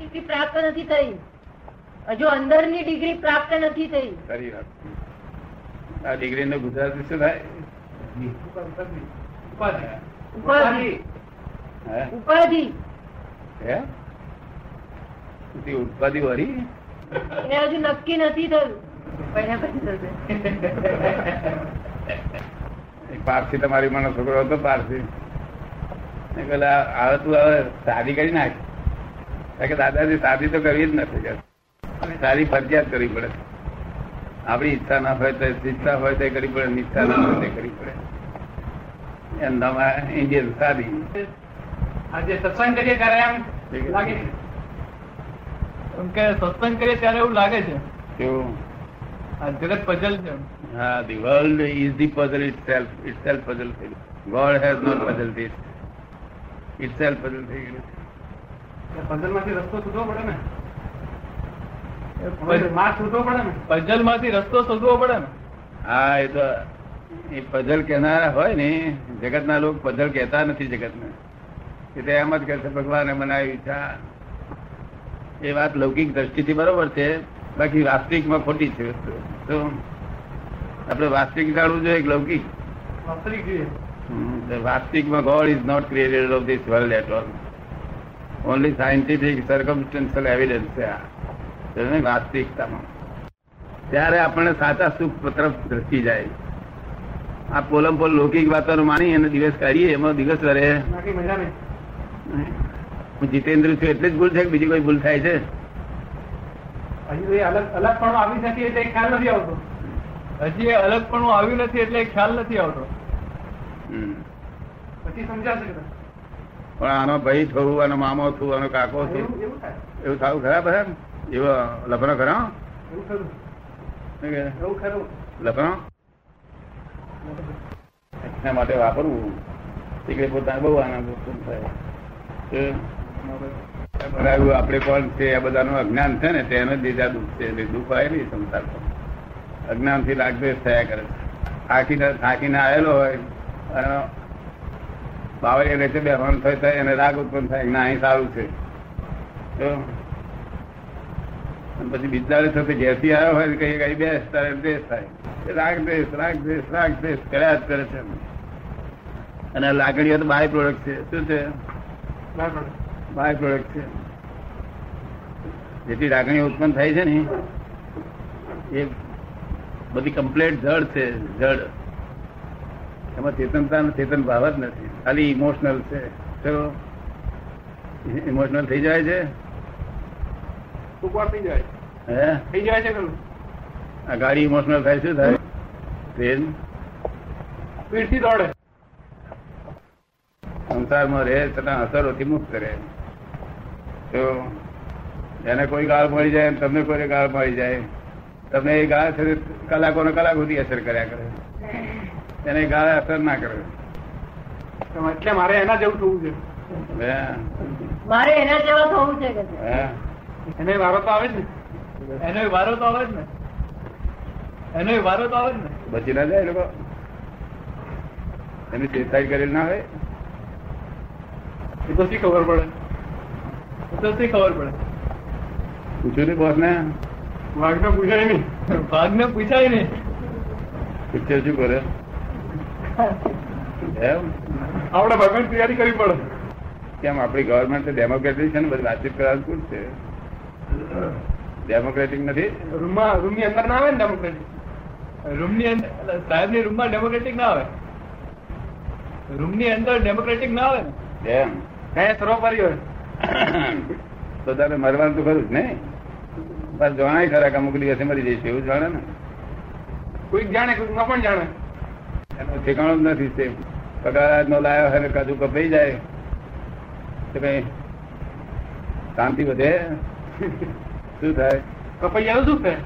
Degree પ્રાપ્ત નથી થઈ. હજુ અંદરની ડિગ્રી પ્રાપ્ત નથી થઈ. ખરી વાત. આ ડિગ્રી નું ગુજરાતી શું થાય? ઉપાધિ. ઉપાધિ. હે? ઉપાધિ વળી? એ હજુ નક્કી નથી થયું. પારસી તમારી મને છોકરો હતો પારસી. આવે હવે તું હવે શાદી કરી નાખ. કે દાદાજી શાદી તો કરવી જ નથી સારી ફરજિયાત કરવી પડે. આપણી ઈચ્છા ના હોય તો ઈચ્છા હોય તો કરવી પડે ને ઈચ્છા ના હોય તો કરવી પડે. એમ ઇન્ડિયન શાદી આજે સત્સંગ કરીએ ત્યારે એમ લાગે છે. એમ કે સત્સંગ કરીએ ત્યારે એવું લાગે છે. કેવું? આ જગત પઝલ છે હા the world is the puzzle itself itself puzzle થઈ ગયું. God has not puzzle this itself puzzle થઈ ગયું. પઝલમાંથી રસ્તો શોધવો પડે ને? માર્ગ શોધવો પડે ને? પઝલમાંથી રસ્તો શોધવો પડે ને? હા એ તો એ પઝલ કહેનારા હોય ને જગતના લોકો પઝલ કહેતા નથી જગતને. ને તો એમ જ છે ભગવાને બનાવી ઈચ્છા. એ વાત લૌકિક દ્રષ્ટિથી બરોબર છે બાકી વાસ્તવિકમાં ખોટી છે તો આપણે વાસ્તવિક જાણવું જોઈએ લૌકિક? વાસ્તવિક વાસ્તવિકમાં God is not created of this world at all only scientific circumstantial evidence છે આ. વાસ્તવિકતામાં. ત્યારે આપણને સાચા સુખ તરફ ધસી જાય. આ પોલમ પોલ લૌકિક વાતો માની અને દિવસ કાઢીએ એમાં દિવસ વરે હું જીતેન્દ્ર છું એટલે જ ભૂલ છે બીજી કોઈ ભૂલ થાય છે? હજી અલગ અલગ પણ આવી નથી એટલે ખ્યાલ નથી આવતો. હજી એ અલગ પણ આવ્યું નથી એટલે ખ્યાલ નથી આવતો. પછી સમજાશે. પણ આનો ભાઈ થવું આનો મામો થવું આનો કાકો થયું. એવું થવું ખરા બધા એવો લફરો ખરા? લખણો એના માટે વાપરવું. એટલે પોતાને બહુ આનંદ ઉત્પન્ન થાય. આપણે કોણ છે? આ બધાનું અજ્ઞાન છે ને તેને લીધા દુઃખ છે. એટલે દુઃખ આવે નહીં સંસારમાં અજ્ઞાનથી લાગદ્વેષ થયા કરે છે. થાકીને થાકીને આવેલો હોય અને બાવળીએ રહેશે બેહવાનું થાય થાય એને રાગ ઉત્પન્ન થાય ના અહીં સારું છે. પછી બિચારે થશે ઘેરથી આવ્યો હોય કઈ કઈ બેસ તારે દેશ થાય. રાગ દેશ રાગ દેશ રાગ દેશ કર્યા જ કરે છે અને આ લાગણીઓ તો બાય પ્રોડક્ટ છે. શું છે? બાય પ્રોડક્ટ છે. જેટલી લાગણીઓ ઉત્પન્ન થાય છે ને એ બધી કમ્પ્લેટ જડ છે જડ. એમાં ચેતનતા ચેતન ભાવ જ નથી. ખાલી ઇમોશનલ છે. ચલો. ઇમોશનલ થઈ જાય છે? થઈ જાય. હે? થઈ જાય છે આ ગાડી ઇમોશનલ થાય શું થાય? ટ્રેન સ્પીડથી દોડે. સંસારમાં રહે છતાં અસરોથી મુક્ત રહે. તો એને કોઈ ગાળ મળી જાય તમને કોઈ ગાળ મળી જાય. તમને એ ગાળ છે તે કલાકો ને કલાકો સુધી અસર કર્યા કરે. એને ગાળે અસર ના કરે. એટલે મારે એના જેવું થવું છે? મારે એના જેવા થવું છે કે એને વારો તો આવે જ ને. એનો વારો તો આવે જ ને. એનો વારો તો આવે જ ને. બચી ના જાય લોકો. એની ચેતાઈ કરેલ ના હોય. એ તો શી ખબર પડે? એ તો શી ખબર પડે? પૂછ્યું ને બોસ ને વાઘને પૂછાય નહીં. વાઘને પૂછાય નહીં. પિક્ચર શું કરે? એમ? આપણે ભગવાન તૈયારી કરવી પડે. કેમ આપણી ગવર્મેન્ટ ડેમોક્રેટિક છે ને બધી વાતચીત કરાવું કોણ છે? ડેમોક્રેટિક નથી? રૂમમાં રૂમની અંદર ના આવે ને ડેમોક્રેટિક રૂમની અંદર સાહેબની રૂમમાં ડેમોક્રેટિક ના આવે. રૂમની અંદર ડેમોક્રેટિક ના આવે ને? એમ. કયા સર્વોપરી હોય. તો તારે મરવાનું તો ખરું જ ને? બસ જણાય ખરા કે અમુક દિવસે મરી જઈશ એવું જાણે ને? કોઈક જાણે કોઈક ન પણ જાણે. એનું ઠેકાણું જ નથી તે પગાર નો લાયો હવે કાજુ કપાઈ જાય. તો કઈ શાંતિ વધે? શું થાય? કપાઈ જાય દુઃખ થાય?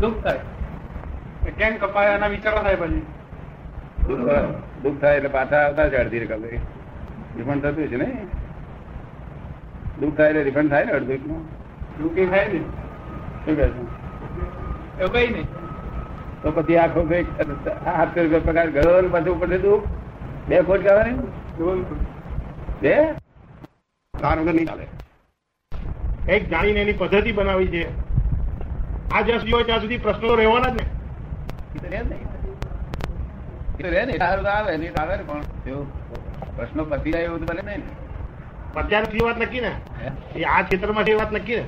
દુઃખ થાય. કેમ કપાય એના વિચારો થાય પછી? દુઃખ થાય- દુઃખ થાય એટલે પાછા આવતા છે અડધી રકમ રિફંડ થતું છે ને? દુઃખ થાય એટલે રિફંડ થાય ને અડધું? નું એવું થાય ને? શું કહે છે? એવું કઈ નહીં. તો પછી આખો આઠસો રૂપિયા પગાર ગયો ને પાછું ઉપર દુઃખ બે ખોટ કહેવાની બે? કારણ વગર નહીં ચાલે. એક જાણીને એની પદ્ધતિ બનાવી છે. આ જ્યાં સુધી હોય ત્યાં સુધી પ્રશ્નો રહેવાના જ ને. આવે નહીં આવે ને પણ. પ્રશ્નો પતી જાય એવું તો બને નહીં અત્યાર વાત નક્કી ને. એ આ ક્ષેત્રમાં છે એ વાત નક્કી ને.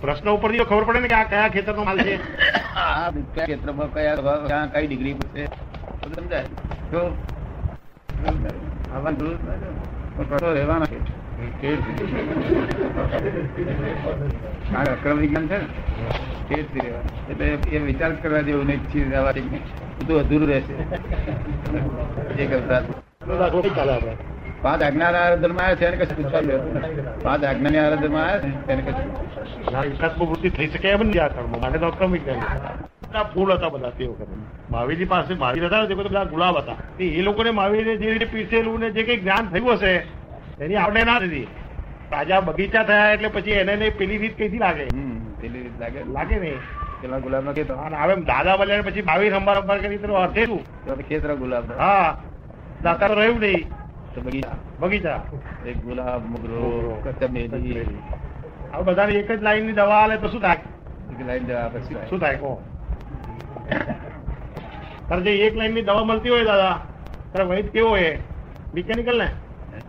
પ્રશ્ન ઉપરથી તો ખબર પડે ને કે આ કયા ખેતરનો માલ છે. આ ક્ષેત્રમાં કયા ક્યાં કઈ ડિગ્રી પર છે? સમજાય. આવવાનું પ્રશ્નો રહેવાના છે. આ અક્રમ વિજ્ઞાન છે ને? તે. એટલે એ વિચાર કરવા જેવું નહીં ચીજ રહેવાની બધું અધૂરું રહેશે. એ કરતા. દાખલો કઈ ચાલે આપણે. પાંચ આજ્ઞાના આરાધનમાં આવ્યા છે એને કશું પૂછવા. પાંચ આજ્ઞાની આરાધનમાં આવ્યા છે એને કશું ના, એકાત્મ વૃત્તિ થઈ શકે એમ નથી આ કર્મ. માટે તો અક્રમિક ફૂલ હતા બધા તે વખતે મહાવીરજી પાસે મહાવીર હતા તે બધા ગુલાબ હતા. એ લોકોને માવીને જે રીતે પીરસેલું ને જે કઈ જ્ઞાન થયું હશે એની આપણે ના થતી. તાજા બગીચા થયા એટલે પછી એને પેલી રીત કઈથી લાગે? પેલી રીત લાગે. લાગે નહીં. પેલા ગુલાબ નો ખેતર હવે દાદા બોલ્યા પછી મહાવીર અંબાર અંબાર કરી અર્થે શું? ખેતર ગુલાબ હા. દાતા તો રહ્યું નહીં. તો બગીચા. બગીચા? એક ગુલાબ મોગરો કચમેલી હવે બધાને એક જ લાઈનની દવા આલે તો શું થાય? એક લાઈન દવા પછી શું થાય? કહો તારે જે એક લાઈનની દવા મળતી હોય દાદા તારે વૈદ કેવો એ મિકેનિકલ ને?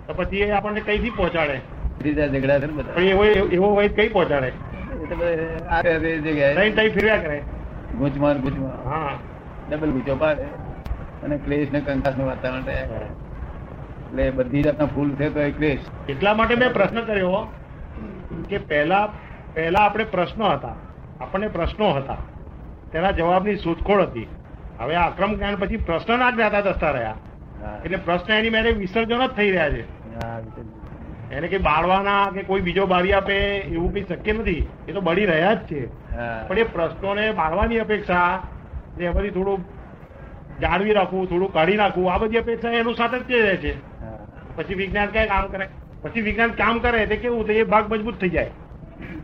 તો પછી એ આપણને કઈથી પહોંચાડે? ઝઘડા છે પણ એવો એવો વૈદ કઈ પહોંચાડે? ગૂંચમાર ગૂંચમાર હા. ડબલ ગૂંચો પાડે. અને ક્લેશ ને કંકાસનું વાતાવરણ રહે. એટલે બધી જાતના ફૂલ છે તો એ ક્લેશ એટલા માટે મેં પ્રશ્ન કર્યો કે પહેલા પહેલા આપણે પ્રશ્નો હતા આપણને પ્રશ્નો હતા તેના જવાબની શોધખોળ હતી. હવે આક્રમ જ્ઞાન પછી પ્રશ્ન ના જ્ઞાતા દસતા રહ્યા. એટલે પ્રશ્ન એની મેરે વિસર્જન જ થઈ રહ્યા છે. એને કઈ બાળવાના કે કોઈ બીજો બાળી આપે એવું કઈ શક્ય નથી. એ તો બળી રહ્યા જ છે. પણ એ પ્રશ્નોને બાળવાની અપેક્ષા એમાંથી થોડું જાળવી રાખવું થોડું કાઢી નાખવું આ બધી અપેક્ષા એનું સાતત્ય રહે છે. પછી વિજ્ઞાન કઈ કામ કરે? પછી વિજ્ઞાન કામ કરે એટલે કેવું તો એ ભાગ મજબૂત થઈ જાય.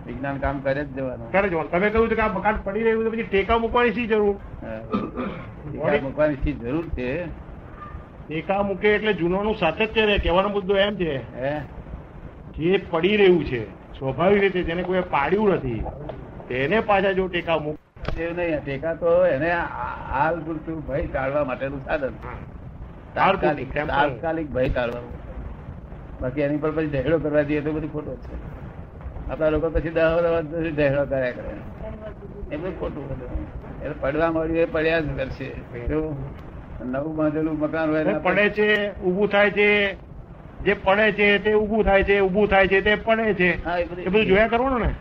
વિજ્ઞાન કામ કરે જ જવાનું કરે જવાનું તમે કહ્યું કે આ મકાન પડી રહ્યું છે પછી ટેકા મૂકવાની શી જરૂર. મૂકવાની શી જરૂર છે? ટેકા મૂકે એટલે જૂનોનું સાતત્ય રહે કહેવાનો મુદ્દો એમ છે. હે? જે પડી રહ્યું છે સ્વાભાવિક રીતે જેને કોઈ પાડ્યું નથી. તેને પાછા જો ટેકા મૂક એવું નહીં ટેકા તો એને હાલ પૂરતું ભય ટાળવા માટેનું સાધન તાત્કાલિક તાત્કાલિક ભય ટાળવાનું. બાકી એની પર પછી ઢહેડો કરવા જઈએ તો બધું ખોટું છે. આપણા લોકો પછી વર્ષ સુધી કર્યા કરે. એ બધું ખોટું બધું. એટલે પડવા મળ્યું એ પડ્યા જ કરશે. નવું બાંધેલું મકાન હોય પડે છે ઊભું થાય છે. જે પડે છે તે ઊભું થાય છે ઊભું થાય છે તે પડે છે. એ બધું- જોયા કરવાનું ને?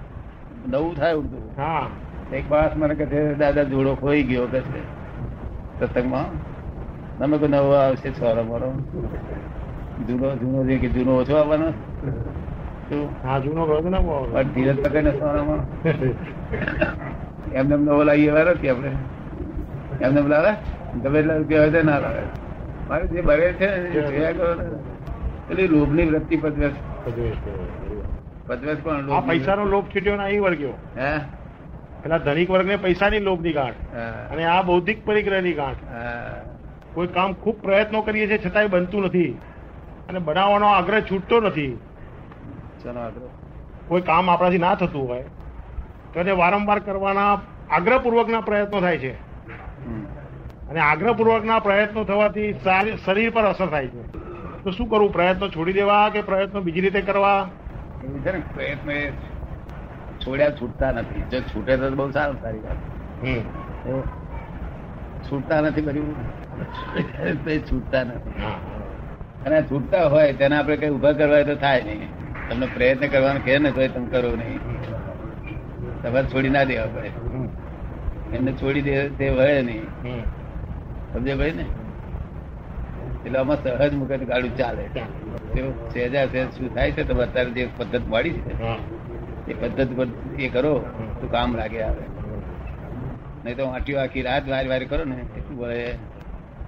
નવું થાય ઉડતું. હા. એક માણસ મને કહે છે દાદા જોડો ખોઈ ગયો કે છે. સત્સંગમાં તમે કોઈ નવો આવશે છોરો મારો. જૂનો જૂનો જે કે જૂનો ઓછો આવવાનો? હા જૂનો તો બહુ. પણ ધીરજ સોનામાં? એમને એમ નવો કે આપણે? એમને એમ લાવે ગમે એટલા રૂપિયા હોય તો ના લાવે. મારે જે બરે છે જોયા કરો. ને. લોભની વૃત્તિ પદવેશ પદવેશ પણ આ પૈસાનો લોભ છૂટ્યો ને અહીં વળગ્યો હે? પેલા ધનિક વર્ગને પૈસાની લોભની ગાંઠ. અને આ બૌદ્ધિક પરિગ્રહની ગાંઠ. કોઈ કામ ખૂબ પ્રયત્નો કરીએ છીએ છતાંય બનતું નથી. અને બનાવવાનો આગ્રહ છૂટતો નથી. કોઈ કામ આપણાથી ના થતું હોય તો એને વારંવાર કરવાના આગ્રહપૂર્વકના પ્રયત્નો થાય છે. અને આગ્રહપૂર્વકના પ્રયત્નો થવાથી શરીર પર અસર થાય છે. તો શું કરવું? પ્રયત્નો છોડી દેવા કે પ્રયત્નો બીજી રીતે કરવા? પ્રયત્ન છોડ્યા છૂટતા નથી. જો છૂટે તો બહુ સારું સારી વાત. છૂટતા નથી બધું. છૂટતા નથી. અને છૂટતા હોય તેને આપણે કઈ ઊભા કરવા તો થાય નહીં. તમને પ્રયત્ન કરવાનો કે ને તો તમે કરો નહીં. તમે છોડી ના દેવા પડે. એમને છોડી દે તે વળે નહીં. સમજે ભાઈ ને એટલે આમાં સહજ મુકત ગાડું ચાલે. સહેજા સહેજ શું થાય છે તમે અત્યારે જે પદ્ધત મળી છે એ પદ્ધતિ પર એ કરો તો કામ લાગે આવે. નહીં તો આટી આખી રાત વારી વારી કરો ને એટલું વળે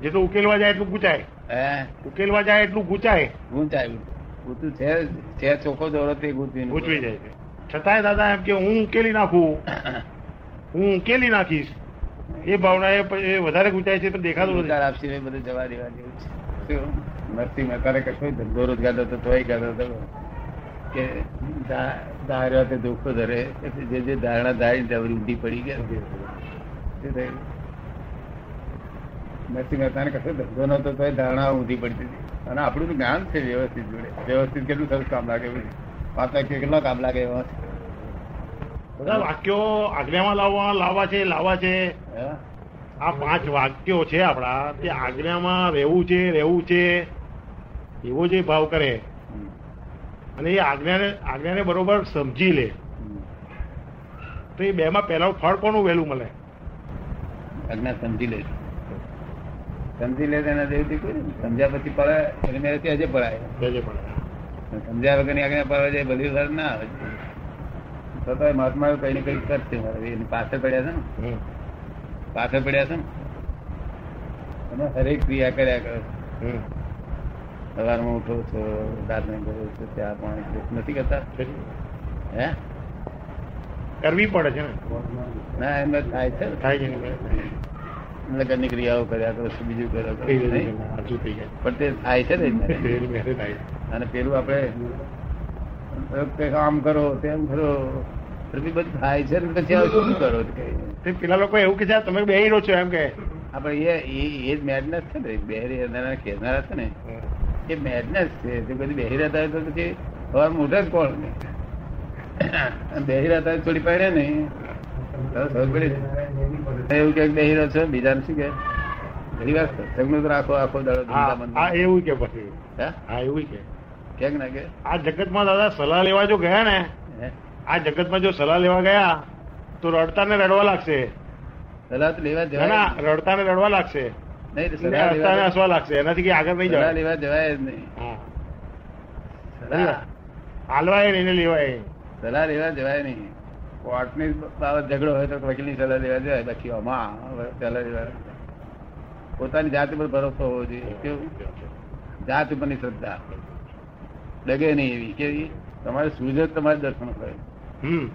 જેટલું ઉકેલવા જાય એટલું ગુચાય. હે? ઉકેલવા જાય એટલું ગૂંચાય. ગુંચાય ગુતું છે છે ચોખ્ખો દોરો તે ગુંચવી ગુચવી જાય છે. છતાંય દાદા એમ કે હું ઉકેલી નાખું. હું ઉકેલી નાખીશ. એ ભાવના એ વધારે ગુંચાય છે પણ દેખાતું નથી. આપશે બધું જવા દેવા જેવું છે? નરસિંહ મહેતાને કશો ધંધો રોજગાર હતો તોય કરતો હતો. કે ધાર્યો તે ધોખો ધરે. જે જે ધારણા ધારી ત્યાં ઊંધી પડી ગયા? નરસિંહ મહેતાને કશો ધંધો નતો તો ધારણા ઊંધી પડતી હતી. અને આપણું જ્ઞાન છે વ્યવસ્થિત જોડે. વ્યવસ્થિત કેટલું સરસ કામ લાગે. પાંચ વાક્ય કેટલા કામ લાગે એવા? બધા વાક્યો આજ્ઞામાં લાવવા લાવવા છે લાવવા છે? આ પાંચ વાક્યો છે આપણા. તે આજ્ઞામાં રહેવું છે રહેવું છે. એવો જે ભાવ કરે. અને એ આજ્ઞાને આજ્ઞાને બરોબર સમજી લે. તો એ બેમાં પહેલા ફળ કોનું વહેલું મળે? આજ્ઞા સમજી લે સમજી લે તેના દેવથી કોઈ સમજ્યા પછી પડે એટલે મેં હજે પડાય. સમજ્યા વગરની સમજ્યા પડવા જાય બધી સર ના આવે. તો તો મહાત્મા કઈ ને કઈ કરશે મારે. એની પાછળ પડ્યા છે ને. પાછળ પડ્યા છે ને. અને હરેક ક્રિયા કર્યા કરે. સવારમાં ઉઠો છો દાંત કરો છો ચા પાણી નથી કરતા? હે? કરવી પડે છે ને. ના એમ થાય છે. થાય છે લગ્નની ક્રિયાઓ કર્યા કરો છો બીજું કર્યા કરો પણ તે થાય છે ને અને પેલું આપણે આમ કરો તેમ કરો. પ્રતિબંધ થાય છે પછી શું કરો તે પેલા લોકો એવું કે તમે બે રહો છો એમ કે આપણે એ એ જ મેડનેસ છે ને બેહરી કહેનારા છે ને એ મેડનેસ છે. તે બધી બેહી રહેતા હોય તો પછી હવે મોઢા જ કોણ? બેહી રહેતા થોડી પડે નહીં. એવું કે બેહી રહ્યો છો બીજાને શું કે? ઘણી વાર સત્સંગનું રાખો આખો દાડો હા ધંધા હા બંધ. એવું કે પછી. હા? એવું કે. કે ના કે? આ જગતમાં દાદા સલાહ લેવા જો ગયા ને? આ જગતમાં જો સલાહ લેવા ગયા તો રડતા ને રડવા લાગશે. સલાહ તો લેવા જવાય રડતા ને રડવા લાગશે. નહીં તો ને સલાહ હસતા હસવા લાગશે. એનાથી કઈ આગળ નહીં જવાય. લેવા જવાય જ નહીં. હાલવાય નહીં લેવાય. સલાહ લેવા જવાય નહીં. કોર્ટની બાબત ઝઘડો હોય તો વકીલની સલાહ લેવા જાય બાકી આમાં સલાહ લેવા પોતાની જાત ઉપર ભરોસો હોવો જોઈએ. કેવું જાત ઉપરની શ્રદ્ધા. ડગે નહીં એવી. કેવી તમારે સુજત તમારે દર્શન કરે. હમ.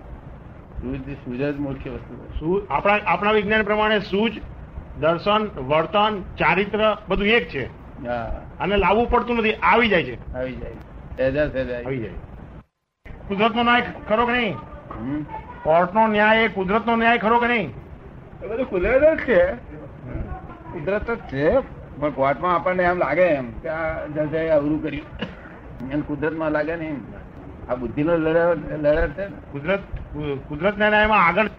સૂરજ સૂરજ મુખ્ય વસ્તુ આપણા આપણા વિજ્ઞાન પ્રમાણે સૂજ દર્શન વર્તન ચારિત્ર બધું એક છે. અને લાવવું પડતું નથી. આવી જાય છે. આવી જાય. આવી જાય. કુદરતનો નાયક ખરો કે નહીં? હમ. કોર્ટનો ન્યાય એ કુદરતનો ન્યાય ખરો કે નહીં? એ બધું કુદરત જ છે. કુદરત જ છે પણ કોર્ટમાં આપણને એમ લાગે એમ કે આ જજે અવરું કર્યું. એમ કુદરતમાં લાગે ને એમ. આ બુદ્ધિનો લડત લડત છે. કુદરત કુદરતના ન્યાયમાં આગળ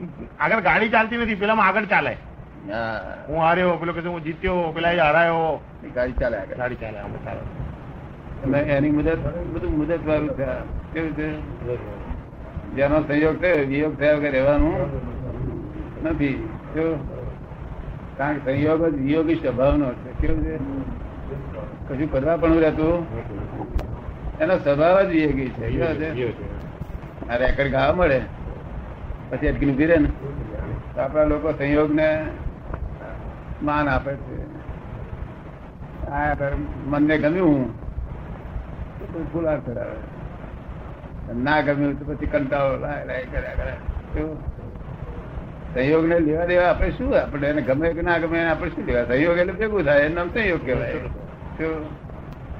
આગળ ગાડી ચાલતી નથી પેલામાં આગળ ચાલે. હું. હાર્યો પેલો કે હું જીત્યો પેલા એ હરાયો. ગાડી ચાલે આગળ. ગાડી ચાલે આમ ચાલે. એની મુદત બધું મુદત વાળું કેવું છે જેનો સંયોગ થયો વિયોગ થયા વગર રહેવાનું નથી? કારણ કે સંયોગ જ વિયોગી સ્વભાવનો છે. કેવું છે? કશું કરવા પણ રહેતું? એનો સ્વભાવ જ વિયોગી છે. આ રેકર્ડ ગાવા મળે. પછી અટકી ઊભી રહે ને. તો આપણા લોકો સંયોગ ને માન આપે છે. આ મનને ગમ્યું. હું કોઈ ફુલાર કરાવે. ના ગમ્યું તો પછી કંટાળો લાય કર્યા કરે? સંયોગ ને લેવા દેવા આપણે શું? આપણે એને ગમે કે ના ગમે આપણે શું લેવા? સંયોગ એટલે ભેગું થાય એનું નામ સંયોગ કહેવાય?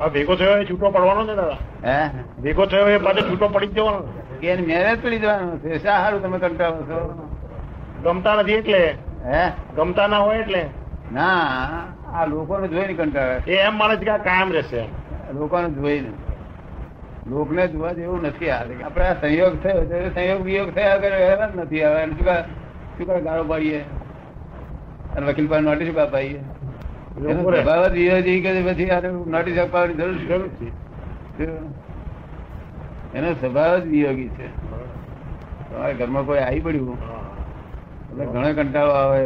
ભેગો થયો એ છૂટો પડવાનો છે દાદા? હે? ભેગો થયો એ પાછો છૂટો પડી જવાનો. કે એની મહેનત પડી જવાનું? છે શા સારું તમે કંટાળો છો? ગમતા નથી એટલે? હે? ગમતા ના હોય એટલે? ના આ લોકોને જોઈને કંટાળે. એ એમ માને છે કે આ કાયમ રહેશે. લોકોને જોઈને. લોકને જોવા જેવું નથી આવે. આપણે આ સંયોગ થયો સંયોગ વિયોગ થયા કરે એવા નથી આવે. એને શું શું કરે ગાળો પાડીએ? અને વકીલ પાસે નોટિસ અપાઈએ એનો સ્વભાવ જ વિરોધી કે પછી આને નોટિસ અપાવવાની જરૂર જરૂર છે. એનો સ્વભાવ જ વિયોગી છે. તમારા ઘરમાં કોઈ આવી પડ્યું એટલે ઘણો કંટાળો આવે.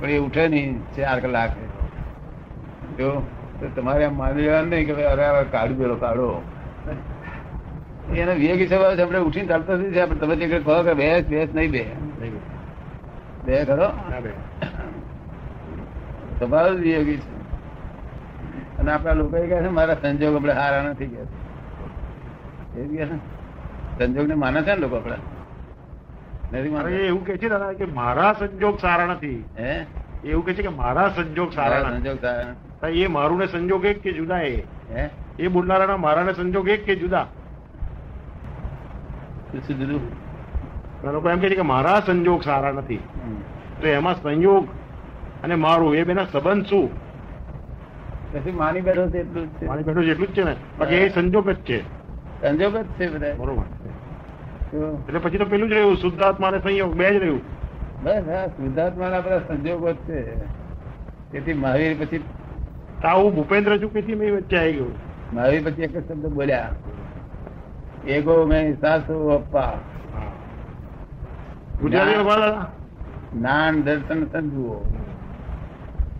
પણ એ ઉઠે નહીં ચાર કલાક. જો તો તમારે આમ માની લેવાનું નહીં કે અરે કાઢું પેલો કાઢો. એનો વેગ હિસાબ આવે છે આપણે ઉઠીને ચાલતો નથી આપણે તમે જે કહો કે બેસ બેસ નહીં બે. બે. ખરો? સ્વભાવ જ વિયોગી છે. અને આપણા લોકો કહે છે મારા સંજોગ આપણે હારા નથી કે જ કહે છે. સંજોગ ને માને છે ને લોકો આપડા નથી મારે એવું કે છે દાદા કે મારા સંજોગ સારા નથી. હે? એવું કે છે કે મારા સંજોગ સારા સંજોગ સારા એ મારું ને સંજોગ એક કે જુદા એ? હે? એ બોલનારાના મારા ને સંજોગ એક કે જુદા? લોકો એમ કહે છે કે મારા સંજોગ સારા નથી. તો એમાં સંયોગ અને મારું એ બેના સંબંધ શું? પછી માની બેઠો છે એટલું જ છે. મારી બેઠો છે એટલું જ છે ને? બાકી એ સંજોગ જ છે. સંજોગ જ છે બધા. બરોબર? એટલે પછી તો પેલું જ રહ્યું શુદ્ધાત્મા અને સંયોગ બે જ રહ્યું. બસ હા શુદ્ધાત્માના બધા સંજોગો જ છે. તેથી મહાવીર પછી તાવું ભૂપેન્દ્ર ચુકીથી મેં વચ્ચે આવી ગયું. મહાવીર પછી એક જ શબ્દ બોલ્યા. એગો મેં સાસુ અપ્પા? નાન દર્શન સંજુઓ.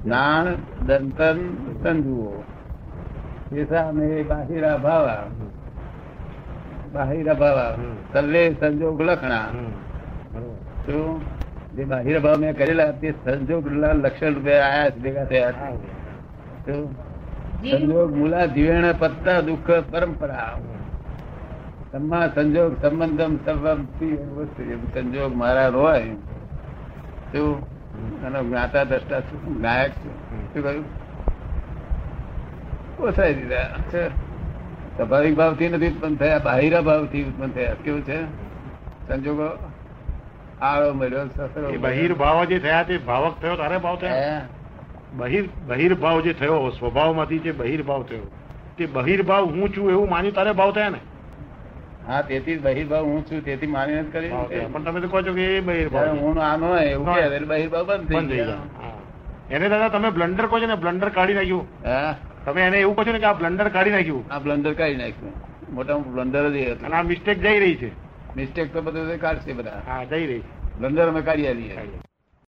નાન દર્શન સંજુઓ. એસા મેં બાહિરા ભાવા. બાહિરા ભાવા. હમ. સંજોગ લખણા. શું? જે બાહિરા ભાવ મેં કરેલા તે સંજોગ લક્ષણ રૂપે આયા ભેગા થયા સંજોગ મૂલા જીવેણ પત્તા દુઃખ પરંપરા. તમા સંજોગ સંબંધમ સંજોગ મારા રોય. શું? અને જ્ઞાતા દ્રષ્ટા શું? ગાયક શું? કહ્યું? ઓછાઈ દીધા. સ્વાભાવિક ભાવથી નથી ઉત્પન્ન થયા બાહિરા ભાવથી ઉત્પન્ન થયા. કેવું છે? સંજોગો આળો મળ્યો સસરો બહિર્ભાવ જે થયા તે ભાવક થયો તારે ભાવ થયા? બહિર બહિર્ભાવ જે થયો સ્વભાવમાંથી જે બહિર્ભાવ થયો તે બહિર્ભાવ હું છું એવું માની તારે ભાવ થયા ને? હા તેથી બહિર્ભાવ હું છું તેથી માની જ કરી પણ તમે તો કહો છો કે એ બહિર્ભાવ હું આનો એવું બહિર્ભાવ બંધ થઈ ગયા. એને દાદા તમે બ્લન્ડર કહો છો ને બ્લન્ડર કાઢી નાખ્યું. હા. તમે એને એવું કહો છો ને કે આ બ્લન્ડર કાઢી નાખ્યું. આ બ્લન્ડર કાઢી નાખ્યું. મોટા બ્લન્ડર જ અને હતું. આ મિસ્ટેક જઈ રહી છે. મિસ્ટેક તો બધું કાઢશે બધા. હા જઈ રહી છે. બ્લન્ડર અમે કાઢી કાઢી.